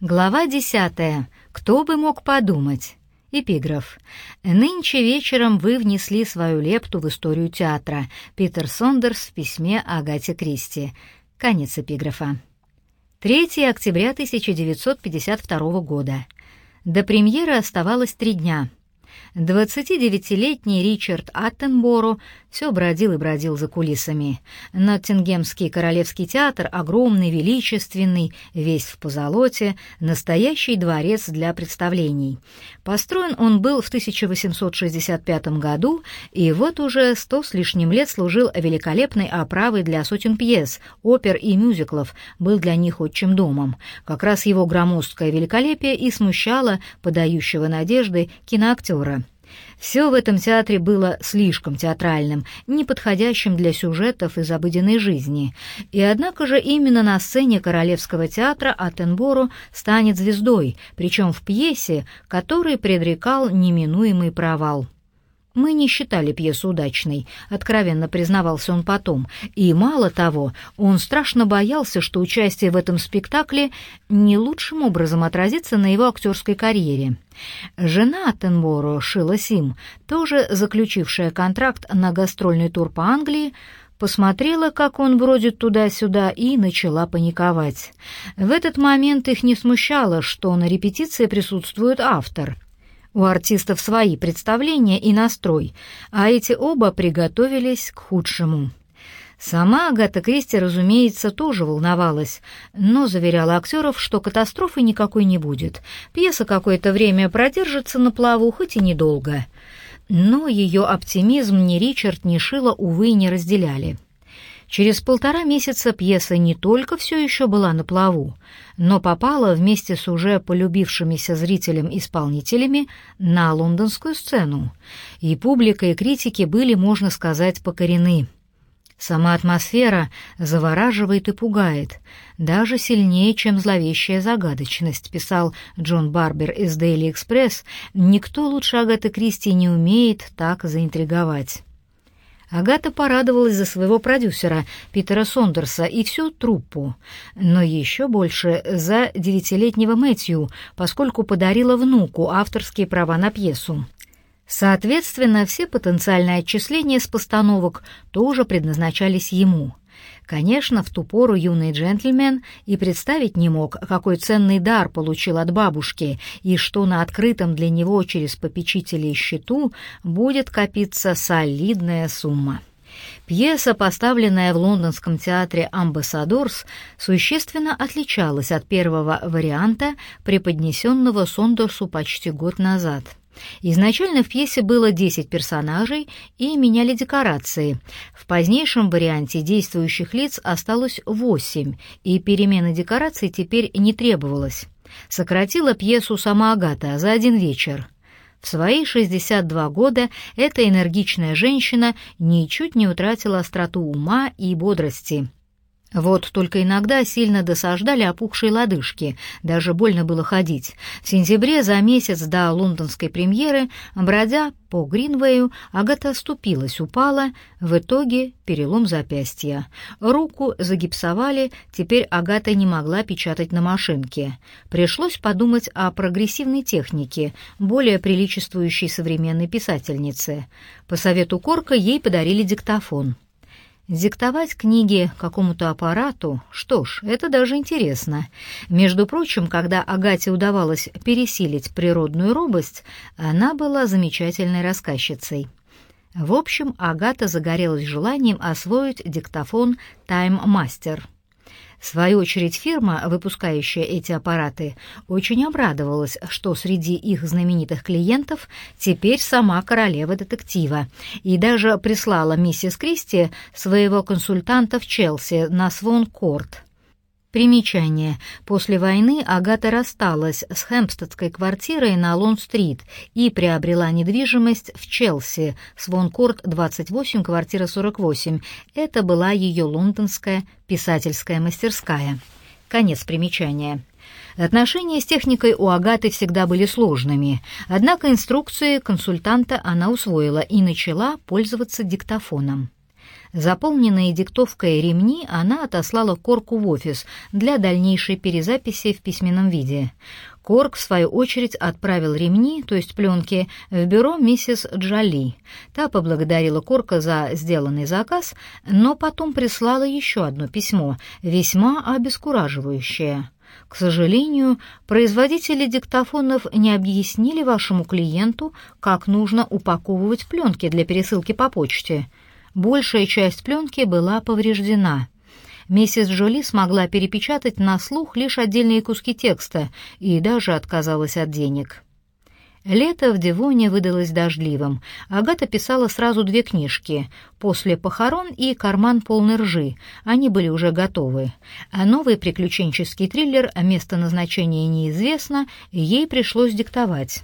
Глава десятая. Кто бы мог подумать? Эпиграф. «Нынче вечером вы внесли свою лепту в историю театра». Питер Сондерс в письме Агате Кристи. Конец эпиграфа. 3 октября 1952 года. До премьеры оставалось три дня — 29-летний Ричард Аттенборо все бродил и бродил за кулисами. Ноттингемский королевский театр, огромный, величественный, весь в позолоте, настоящий дворец для представлений. Построен он был в 1865 году, и вот уже сто с лишним лет служил великолепной оправой для сотен пьес, опер и мюзиклов, был для них отчим домом. Как раз его громоздкое великолепие и смущало подающего надежды киноактера. Все в этом театре было слишком театральным, неподходящим для сюжетов из обыденной жизни. И однако же именно на сцене Королевского театра Аттенборо станет звездой, причем в пьесе, который предрекал неминуемый провал. Мы не считали пьесу удачной, откровенно признавался он потом, и мало того, он страшно боялся, что участие в этом спектакле не лучшим образом отразится на его актерской карьере. Жена Тенборо, Шила Сим, тоже заключившая контракт на гастрольный тур по Англии, посмотрела, как он бродит туда-сюда, и начала паниковать. В этот момент их не смущало, что на репетиции присутствует автор — у артистов свои представления и настрой, а эти оба приготовились к худшему. Сама Агата Кристи, разумеется, тоже волновалась, но заверяла актеров, что катастрофы никакой не будет. Пьеса какое-то время продержится на плаву, хоть и недолго. Но ее оптимизм ни Ричард, ни Шила, увы, не разделяли. Через полтора месяца пьеса не только все еще была на плаву, но попала вместе с уже полюбившимися зрителям-исполнителями на лондонскую сцену, и публика и критики были, можно сказать, покорены. Сама атмосфера завораживает и пугает, даже сильнее, чем зловещая загадочность, писал Джон Барбер из Daily Express. Никто лучше Агаты Кристи не умеет так заинтриговать. Агата порадовалась за своего продюсера Питера Сондерса и всю труппу, но еще больше за девятилетнего Мэтью, поскольку подарила внуку авторские права на пьесу. Соответственно, все потенциальные отчисления с постановок тоже предназначались ему. Конечно, в ту пору юный джентльмен и представить не мог, какой ценный дар получил от бабушки, и что на открытом для него через попечителей счету будет копиться солидная сумма. Пьеса, поставленная в лондонском театре «Амбассадорс», существенно отличалась от первого варианта, преподнесенного Сондерсу почти год назад — Изначально в пьесе было 10 персонажей и меняли декорации. В позднейшем варианте действующих лиц осталось 8, и перемена декораций теперь не требовалась. Сократила пьесу сама Агата за один вечер. В свои 62 года эта энергичная женщина ничуть не утратила остроту ума и бодрости. Вот только иногда сильно досаждали опухшие лодыжки, даже больно было ходить. В сентябре, за месяц до лондонской премьеры, бродя по Гринвею, Агата оступилась, упала, в итоге перелом запястья. Руку загипсовали, теперь Агата не могла печатать на машинке. Пришлось подумать о прогрессивной технике, более приличествующей современной писательнице. По совету Корка ей подарили диктофон. Диктовать книги какому-то аппарату, что ж, это даже интересно. Между прочим, когда Агате удавалось пересилить природную робость, она была замечательной рассказчицей. В общем, Агата загорелась желанием освоить диктофон Master. В свою очередь фирма, выпускающая эти аппараты, очень обрадовалась, что среди их знаменитых клиентов теперь сама королева детектива, и даже прислала миссис Кристи своего консультанта в Челси на Свон-Корт. Примечание. После войны Агата рассталась с хэмпстедской квартирой на Лон-стрит и приобрела недвижимость в Челси, Свонкорт 28, квартира 48. Это была ее лондонская писательская мастерская. Конец примечания. Отношения с техникой у Агаты всегда были сложными, однако инструкции консультанта она усвоила и начала пользоваться диктофоном. Заполненные диктовкой ремни она отослала Корку в офис для дальнейшей перезаписи в письменном виде. Корк, в свою очередь, отправил ремни, то есть пленки, в бюро миссис Джоли. Та поблагодарила Корка за сделанный заказ, но потом прислала еще одно письмо, весьма обескураживающее. К сожалению, производители диктофонов не объяснили вашему клиенту, как нужно упаковывать пленки для пересылки по почте. Большая часть пленки была повреждена. Миссис Джоли смогла перепечатать на слух лишь отдельные куски текста и даже отказалась от денег. Лето в Девоне выдалось дождливым. Агата писала сразу две книжки «После похорон» и «Карман полный ржи». Они были уже готовы. А новый приключенческий триллер «Место назначения неизвестно» ей пришлось диктовать.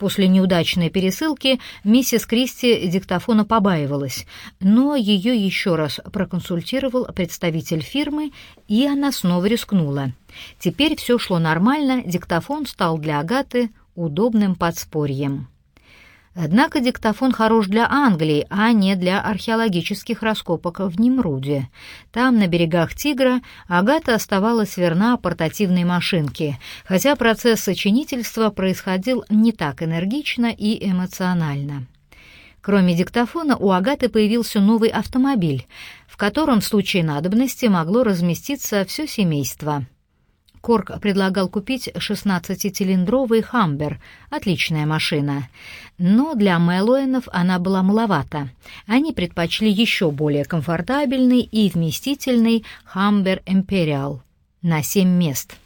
После неудачной пересылки миссис Кристи диктофона побаивалась, но ее еще раз проконсультировал представитель фирмы, и она снова рискнула. Теперь все шло нормально, диктофон стал для Агаты удобным подспорьем. Однако диктофон хорош для Англии, а не для археологических раскопок в Немруде. Там, на берегах Тигра, Агата оставалась верна портативной машинке, хотя процесс сочинительства происходил не так энергично и эмоционально. Кроме диктофона, у Агаты появился новый автомобиль, в котором в случае надобности могло разместиться все семейство — Корк предлагал купить 16-цилиндровый «Хамбер», отличная машина. Но для Мэллоэнов она была маловата. Они предпочли еще более комфортабельный и вместительный «Хамбер Империал» на 7 мест.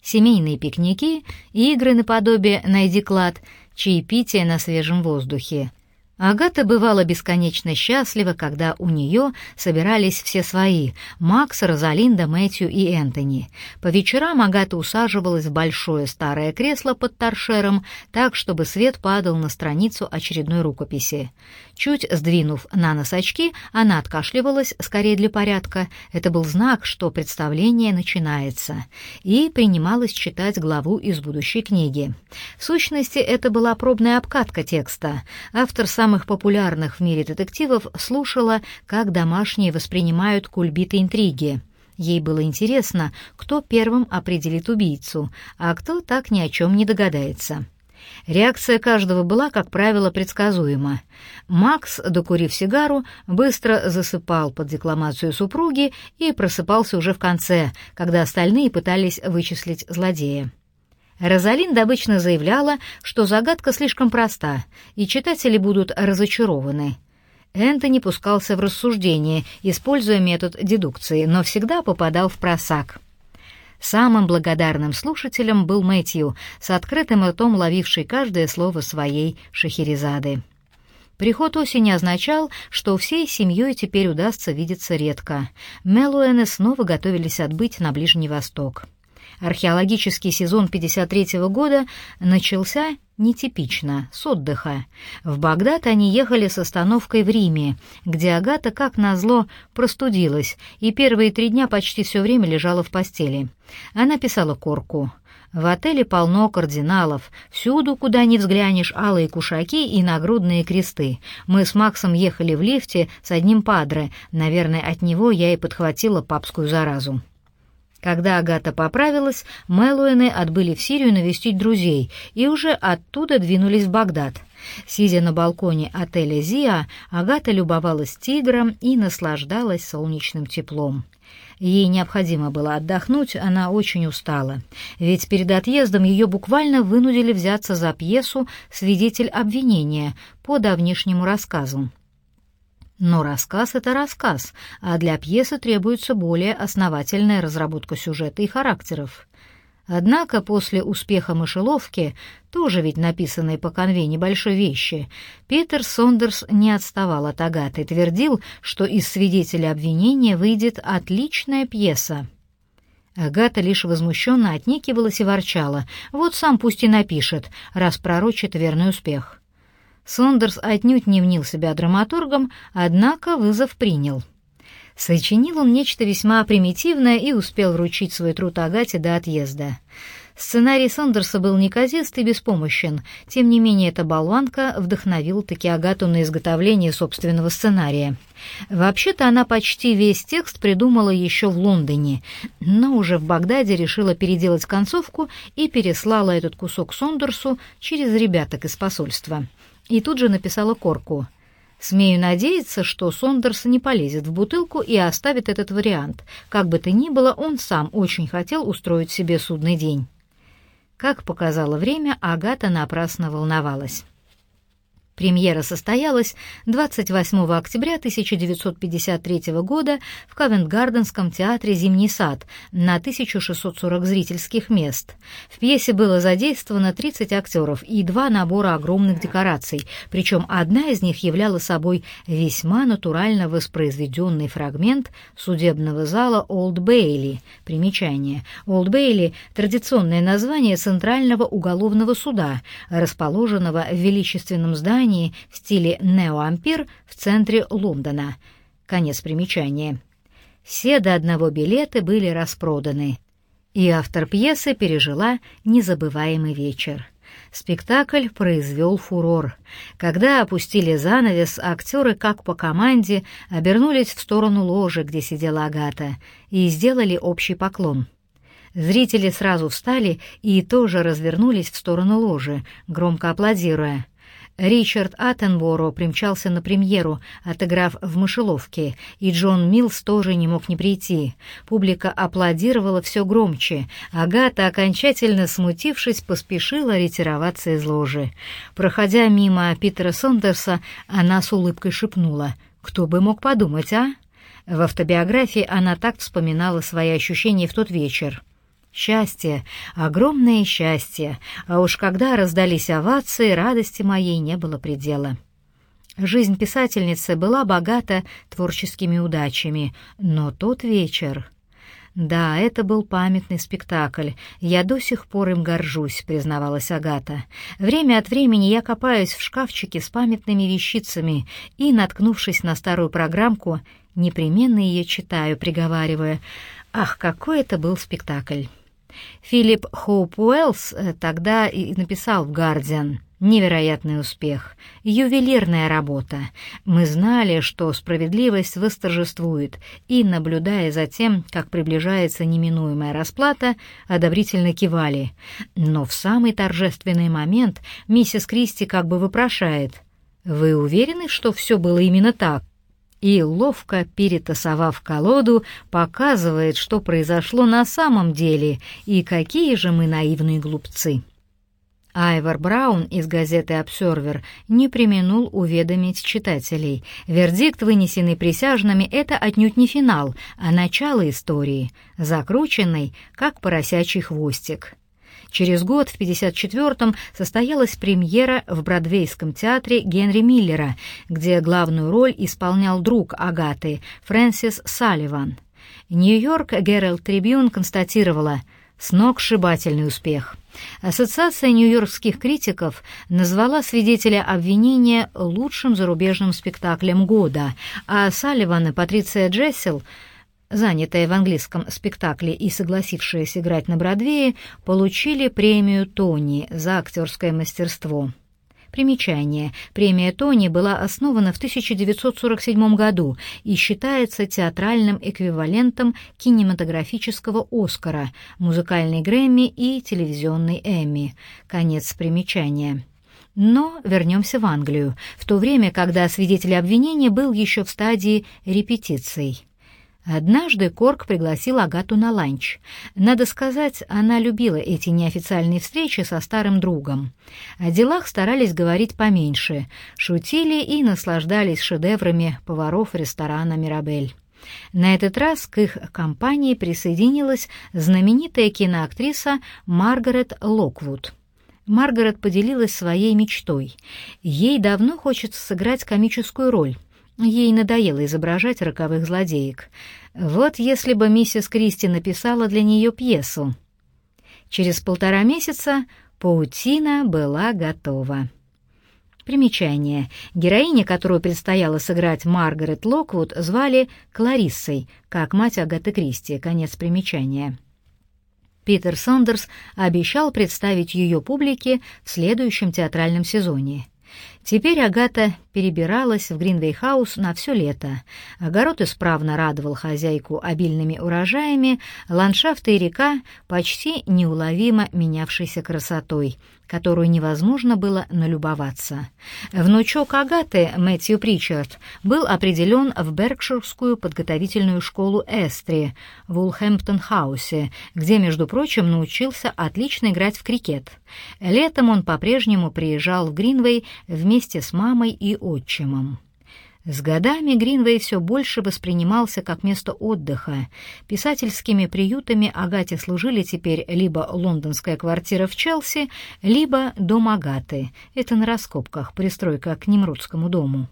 Семейные пикники, игры наподобие «Найди клад», чаепитие на свежем воздухе — Агата бывала бесконечно счастлива, когда у нее собирались все свои — Макс, Розалинда, Мэтью и Энтони. По вечерам Агата усаживалась в большое старое кресло под торшером, так, чтобы свет падал на страницу очередной рукописи. Чуть сдвинув на нос она откашливалась, скорее для порядка, это был знак, что представление начинается, и принималась читать главу из будущей книги. В сущности, это была пробная обкатка текста. Автор сам самых популярных в мире детективов слушала, как домашние воспринимают кульбиты интриги. Ей было интересно, кто первым определит убийцу, а кто так ни о чем не догадается. Реакция каждого была, как правило, предсказуема. Макс, докурив сигару, быстро засыпал под декламацию супруги и просыпался уже в конце, когда остальные пытались вычислить злодея. Розалинда обычно заявляла, что загадка слишком проста, и читатели будут разочарованы. Энтони пускался в рассуждение, используя метод дедукции, но всегда попадал в просак. Самым благодарным слушателем был Мэтью, с открытым ртом ловивший каждое слово своей Шахерезады. Приход осени означал, что всей семьей теперь удастся видеться редко. Мелуэны снова готовились отбыть на Ближний Восток. Археологический сезон 53 -го года начался нетипично, с отдыха. В Багдад они ехали с остановкой в Риме, где Агата, как назло, простудилась и первые три дня почти все время лежала в постели. Она писала Корку. В отеле полно кардиналов. Всюду, куда ни взглянешь, алые кушаки и нагрудные кресты. Мы с Максом ехали в лифте с одним падре. Наверное, от него я и подхватила папскую заразу. Когда Агата поправилась, Мэлуэны отбыли в Сирию навестить друзей и уже оттуда двинулись в Багдад. Сидя на балконе отеля «Зиа», Агата любовалась тигром и наслаждалась солнечным теплом. Ей необходимо было отдохнуть, она очень устала. Ведь перед отъездом ее буквально вынудили взяться за пьесу «Свидетель обвинения» по давнишнему рассказу. Но рассказ — это рассказ, а для пьесы требуется более основательная разработка сюжета и характеров. Однако после успеха «Мышеловки», тоже ведь написанной по конве небольшой вещи, Питер Сондерс не отставал от Агаты, твердил, что из свидетеля обвинения выйдет отличная пьеса. Агата лишь возмущенно отнекивалась и ворчала. Вот сам пусть и напишет, раз пророчит верный успех. Сондерс отнюдь не мнил себя драматургом, однако вызов принял. Сочинил он нечто весьма примитивное и успел вручить свой труд Агате до отъезда. Сценарий Сондерса был неказист и беспомощен, тем не менее эта болванка вдохновила таки Агату на изготовление собственного сценария. Вообще-то она почти весь текст придумала еще в Лондоне, но уже в Багдаде решила переделать концовку и переслала этот кусок Сондерсу через ребяток из посольства. И тут же написала корку — Смею надеяться, что Сондерс не полезет в бутылку и оставит этот вариант. Как бы то ни было, он сам очень хотел устроить себе судный день. Как показало время, Агата напрасно волновалась. Премьера состоялась 28 октября 1953 года в Ковент-Гарденском театре «Зимний сад» на 1640 зрительских мест. В пьесе было задействовано 30 актеров и два набора огромных декораций, причем одна из них являла собой весьма натурально воспроизведенный фрагмент судебного зала Олд Бейли. Примечание. Олд Бейли — традиционное название Центрального уголовного суда, расположенного в величественном здании здании в стиле неоампир в центре Лондона. Конец примечания. Все до одного билеты были распроданы, и автор пьесы пережила незабываемый вечер. Спектакль произвел фурор. Когда опустили занавес, актеры, как по команде, обернулись в сторону ложи, где сидела Агата, и сделали общий поклон. Зрители сразу встали и тоже развернулись в сторону ложи, громко аплодируя. Ричард Аттенборо примчался на премьеру, отыграв в мышеловке, и Джон Милс тоже не мог не прийти. Публика аплодировала все громче. Агата, окончательно смутившись, поспешила ретироваться из ложи. Проходя мимо Питера Сондерса, она с улыбкой шепнула «Кто бы мог подумать, а?» В автобиографии она так вспоминала свои ощущения в тот вечер. Счастье, огромное счастье, а уж когда раздались овации, радости моей не было предела. Жизнь писательницы была богата творческими удачами, но тот вечер... «Да, это был памятный спектакль. Я до сих пор им горжусь», — признавалась Агата. «Время от времени я копаюсь в шкафчике с памятными вещицами и, наткнувшись на старую программку, непременно ее читаю, приговаривая, «Ах, какой это был спектакль!» Филипп Хоуп Уэллс э, тогда и написал в «Гардиан» Невероятный успех, ювелирная работа. Мы знали, что справедливость восторжествует, и, наблюдая за тем, как приближается неминуемая расплата, одобрительно кивали. Но в самый торжественный момент миссис Кристи как бы вопрошает. «Вы уверены, что все было именно так?» И, ловко перетасовав колоду, показывает, что произошло на самом деле и какие же мы наивные глупцы. Айвор Браун из газеты «Обсервер» не применул уведомить читателей. Вердикт, вынесенный присяжными, это отнюдь не финал, а начало истории, закрученный, как поросячий хвостик. Через год, в 54-м, состоялась премьера в Бродвейском театре Генри Миллера, где главную роль исполнял друг Агаты, Фрэнсис Салливан. Нью-Йорк Геральд Трибьюн констатировала «сногсшибательный успех». Ассоциация нью-йоркских критиков назвала свидетеля обвинения лучшим зарубежным спектаклем года, а Салливан и Патриция Джессел — занятые в английском спектакле и согласившиеся играть на Бродвее, получили премию Тони за актерское мастерство. Примечание. Премия Тони была основана в 1947 году и считается театральным эквивалентом кинематографического «Оскара», музыкальной Грэмми и телевизионной Эмми. Конец примечания. Но вернемся в Англию, в то время, когда свидетель обвинения был еще в стадии репетиций. Однажды Корк пригласил Агату на ланч. Надо сказать, она любила эти неофициальные встречи со старым другом. О делах старались говорить поменьше, шутили и наслаждались шедеврами поваров ресторана «Мирабель». На этот раз к их компании присоединилась знаменитая киноактриса Маргарет Локвуд. Маргарет поделилась своей мечтой. Ей давно хочется сыграть комическую роль — Ей надоело изображать роковых злодеек. Вот если бы миссис Кристи написала для нее пьесу. Через полтора месяца паутина была готова. Примечание. Героиня, которую предстояло сыграть Маргарет Локвуд, звали Клариссой, как мать Агаты Кристи. Конец примечания. Питер Сондерс обещал представить ее публике в следующем театральном сезоне. Теперь Агата перебиралась в Гринвей-хаус на все лето. Огород исправно радовал хозяйку обильными урожаями, ландшафты и река почти неуловимо менявшейся красотой, которой невозможно было налюбоваться. Внучок Агаты, Мэтью Причард, был определен в Беркширскую подготовительную школу Элстри в Улхэмптон-хаусе, где, между прочим, научился отлично играть в крикет. Летом он по-прежнему приезжал в Гринвей вместе с мамой и отчимом. С годами Гринвей все больше воспринимался как место отдыха. Писательскими приютами Агате служили теперь либо лондонская квартира в Челси, либо дом Агаты. Это на раскопках, пристройка к Немрудскому дому.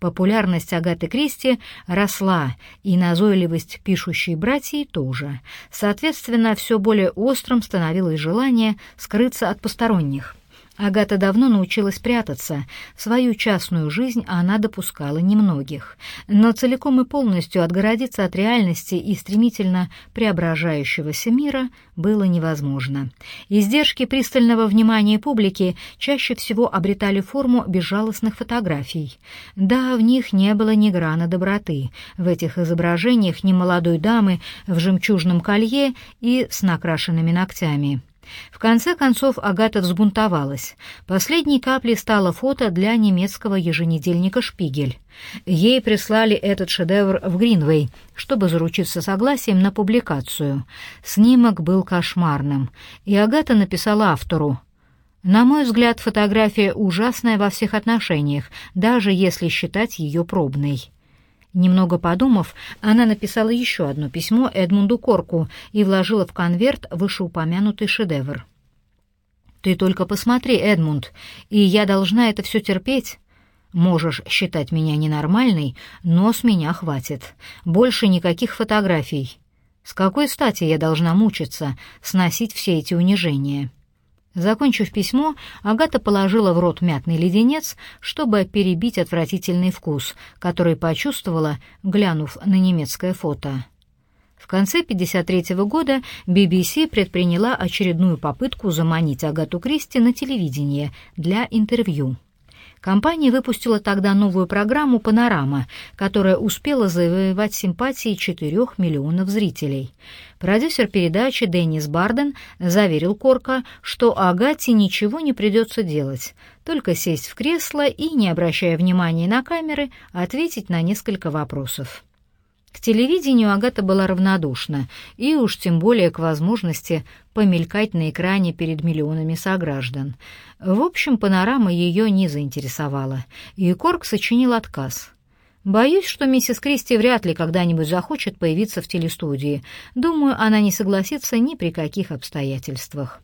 Популярность Агаты Кристи росла, и назойливость пишущей братьей тоже. Соответственно, все более острым становилось желание скрыться от посторонних — Агата давно научилась прятаться. Свою частную жизнь она допускала немногих. Но целиком и полностью отгородиться от реальности и стремительно преображающегося мира было невозможно. Издержки пристального внимания публики чаще всего обретали форму безжалостных фотографий. Да, в них не было ни грана доброты. В этих изображениях ни молодой дамы в жемчужном колье и с накрашенными ногтями. В конце концов Агата взбунтовалась. Последней каплей стало фото для немецкого еженедельника «Шпигель». Ей прислали этот шедевр в Гринвей, чтобы заручиться согласием на публикацию. Снимок был кошмарным, и Агата написала автору на мой взгляд, фотография ужасная во всех отношениях, даже если считать ее пробной. Немного подумав, она написала еще одно письмо Эдмунду Корку и вложила в конверт вышеупомянутый шедевр. «Ты только посмотри, Эдмунд, и я должна это все терпеть. Можешь считать меня ненормальной, но с меня хватит. Больше никаких фотографий. С какой стати я должна мучиться, сносить все эти унижения?» Закончив письмо, Агата положила в рот мятный леденец, чтобы перебить отвратительный вкус, который почувствовала, глянув на немецкое фото. В конце 1953 года BBC предприняла очередную попытку заманить Агату Кристи на телевидение для интервью. Компания выпустила тогда новую программу «Панорама», которая успела завоевать симпатии 4 миллионов зрителей. Продюсер передачи Деннис Барден заверил Корка, что Агате ничего не придется делать, только сесть в кресло и, не обращая внимания на камеры, ответить на несколько вопросов. К телевидению Агата была равнодушна, и уж тем более к возможности помелькать на экране перед миллионами сограждан. В общем, панорама ее не заинтересовала, и Корк сочинил отказ. «Боюсь, что миссис Кристи вряд ли когда-нибудь захочет появиться в телестудии. Думаю, она не согласится ни при каких обстоятельствах».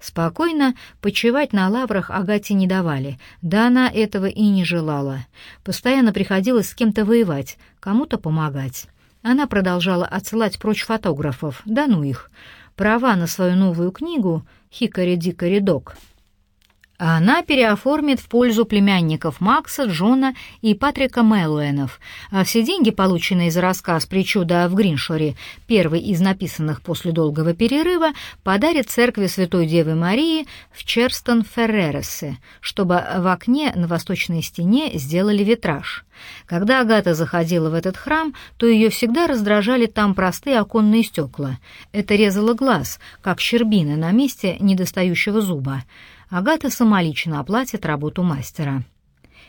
Спокойно почивать на лаврах Агате не давали, да она этого и не желала. Постоянно приходилось с кем-то воевать, кому-то помогать. Она продолжала отсылать прочь фотографов, да ну их. Права на свою новую книгу «Хикари-дикари-док» она переоформит в пользу племянников Макса, Джона и Патрика Мэллуэнов, а все деньги, полученные за рассказ «Причуда в Гриншоре», первый из написанных после долгого перерыва, подарит церкви Святой Девы Марии в Черстон-Феррересе, чтобы в окне на восточной стене сделали витраж. Когда Агата заходила в этот храм, то ее всегда раздражали там простые оконные стекла. Это резало глаз, как щербина на месте недостающего зуба. Агата самолично оплатит работу мастера.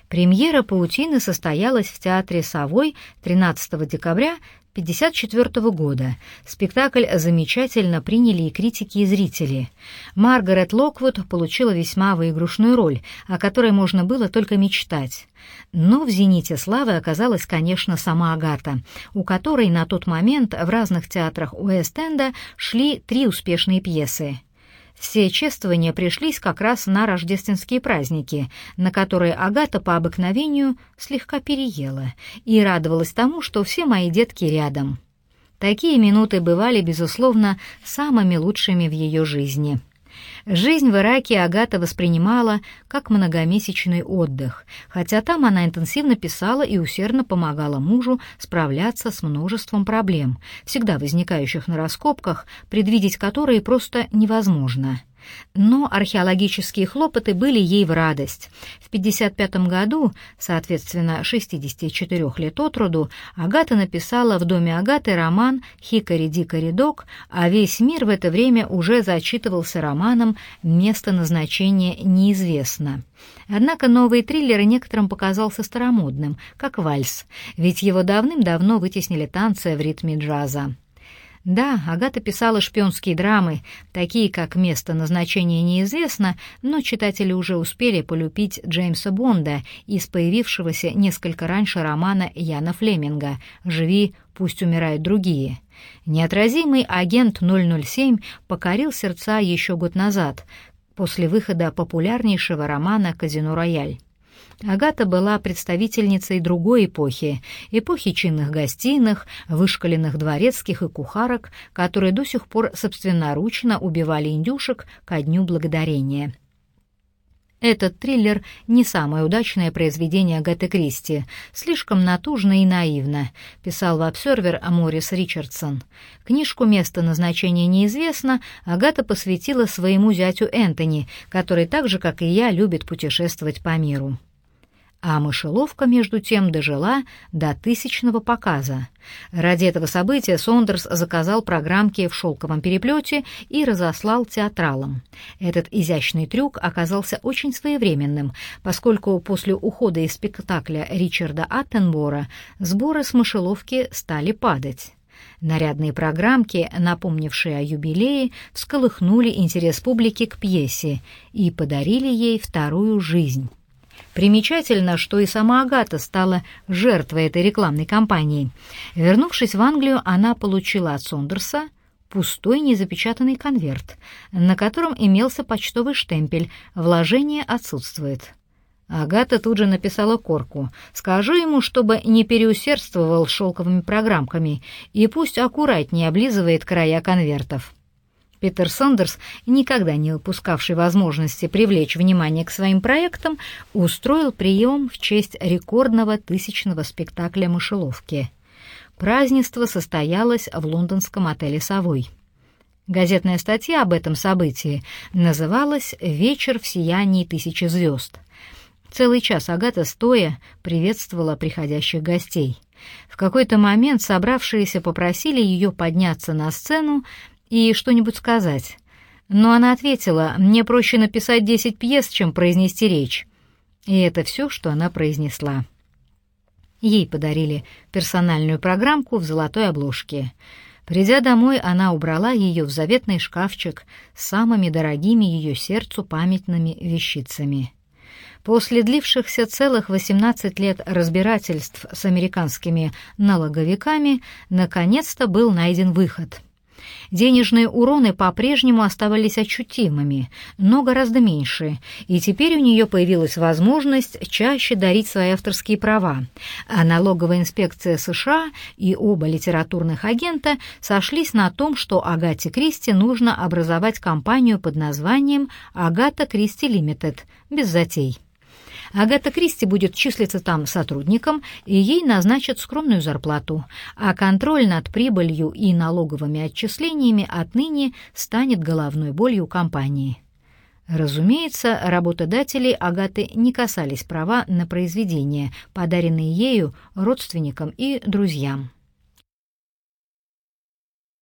Премьера «Паутины» состоялась в театре «Совой» 13 декабря 1954 года. Спектакль замечательно приняли и критики, и зрители. Маргарет Локвуд получила весьма выигрышную роль, о которой можно было только мечтать. Но в «Зените славы» оказалась, конечно, сама Агата, у которой на тот момент в разных театрах Уэст-Энда шли три успешные пьесы все чествования пришлись как раз на рождественские праздники, на которые Агата по обыкновению слегка переела и радовалась тому, что все мои детки рядом. Такие минуты бывали, безусловно, самыми лучшими в ее жизни. Жизнь в Ираке Агата воспринимала как многомесячный отдых, хотя там она интенсивно писала и усердно помогала мужу справляться с множеством проблем, всегда возникающих на раскопках, предвидеть которые просто невозможно. Но археологические хлопоты были ей в радость. В 55 году, соответственно, 64 лет от роду, Агата написала в доме Агаты роман «Хикари-дикари-док», а весь мир в это время уже зачитывался романом «Место назначения неизвестно». Однако новый триллер некоторым показался старомодным, как вальс, ведь его давным-давно вытеснили танцы в ритме джаза. Да, Агата писала шпионские драмы, такие как «Место назначения неизвестно», но читатели уже успели полюбить Джеймса Бонда из появившегося несколько раньше романа Яна Флеминга «Живи, пусть умирают другие». Неотразимый агент 007 покорил сердца еще год назад, после выхода популярнейшего романа «Казино Рояль». Агата была представительницей другой эпохи, эпохи чинных гостиных, вышкаленных дворецких и кухарок, которые до сих пор собственноручно убивали индюшек ко дню благодарения. Этот триллер не самое удачное произведение Агаты Кристи, слишком натужно и наивно, писал в «Обсервер» Морис Ричардсон. Книжку «Место назначения неизвестно» Агата посвятила своему зятю Энтони, который так же, как и я, любит путешествовать по миру. А мышеловка, между тем, дожила до тысячного показа. Ради этого события Сондерс заказал программки в шелковом переплете и разослал театралам. Этот изящный трюк оказался очень своевременным, поскольку после ухода из спектакля Ричарда Аттенбора сборы с мышеловки стали падать. Нарядные программки, напомнившие о юбилее, всколыхнули интерес публики к пьесе и подарили ей вторую жизнь. Примечательно, что и сама Агата стала жертвой этой рекламной кампании. Вернувшись в Англию, она получила от Сондерса пустой незапечатанный конверт, на котором имелся почтовый штемпель «Вложение отсутствует». Агата тут же написала Корку. «Скажу ему, чтобы не переусердствовал шелковыми программками и пусть аккуратнее облизывает края конвертов». Питер Сондерс, никогда не упускавший возможности привлечь внимание к своим проектам, устроил прием в честь рекордного тысячного спектакля «Мышеловки». Празднество состоялось в лондонском отеле «Совой». Газетная статья об этом событии называлась «Вечер в сиянии тысячи звезд». Целый час Агата стоя приветствовала приходящих гостей. В какой-то момент собравшиеся попросили ее подняться на сцену и что-нибудь сказать. Но она ответила, мне проще написать десять пьес, чем произнести речь. И это все, что она произнесла. Ей подарили персональную программку в золотой обложке. Придя домой, она убрала ее в заветный шкафчик с самыми дорогими ее сердцу памятными вещицами. После длившихся целых 18 лет разбирательств с американскими налоговиками наконец-то был найден выход — Денежные уроны по-прежнему оставались ощутимыми, но гораздо меньше, и теперь у нее появилась возможность чаще дарить свои авторские права. А налоговая инспекция США и оба литературных агента сошлись на том, что Агате Кристи нужно образовать компанию под названием «Агата Кристи Лимитед» без затей. Агата Кристи будет числиться там сотрудником, и ей назначат скромную зарплату, а контроль над прибылью и налоговыми отчислениями отныне станет головной болью компании. Разумеется, работодатели Агаты не касались права на произведения, подаренные ею родственникам и друзьям.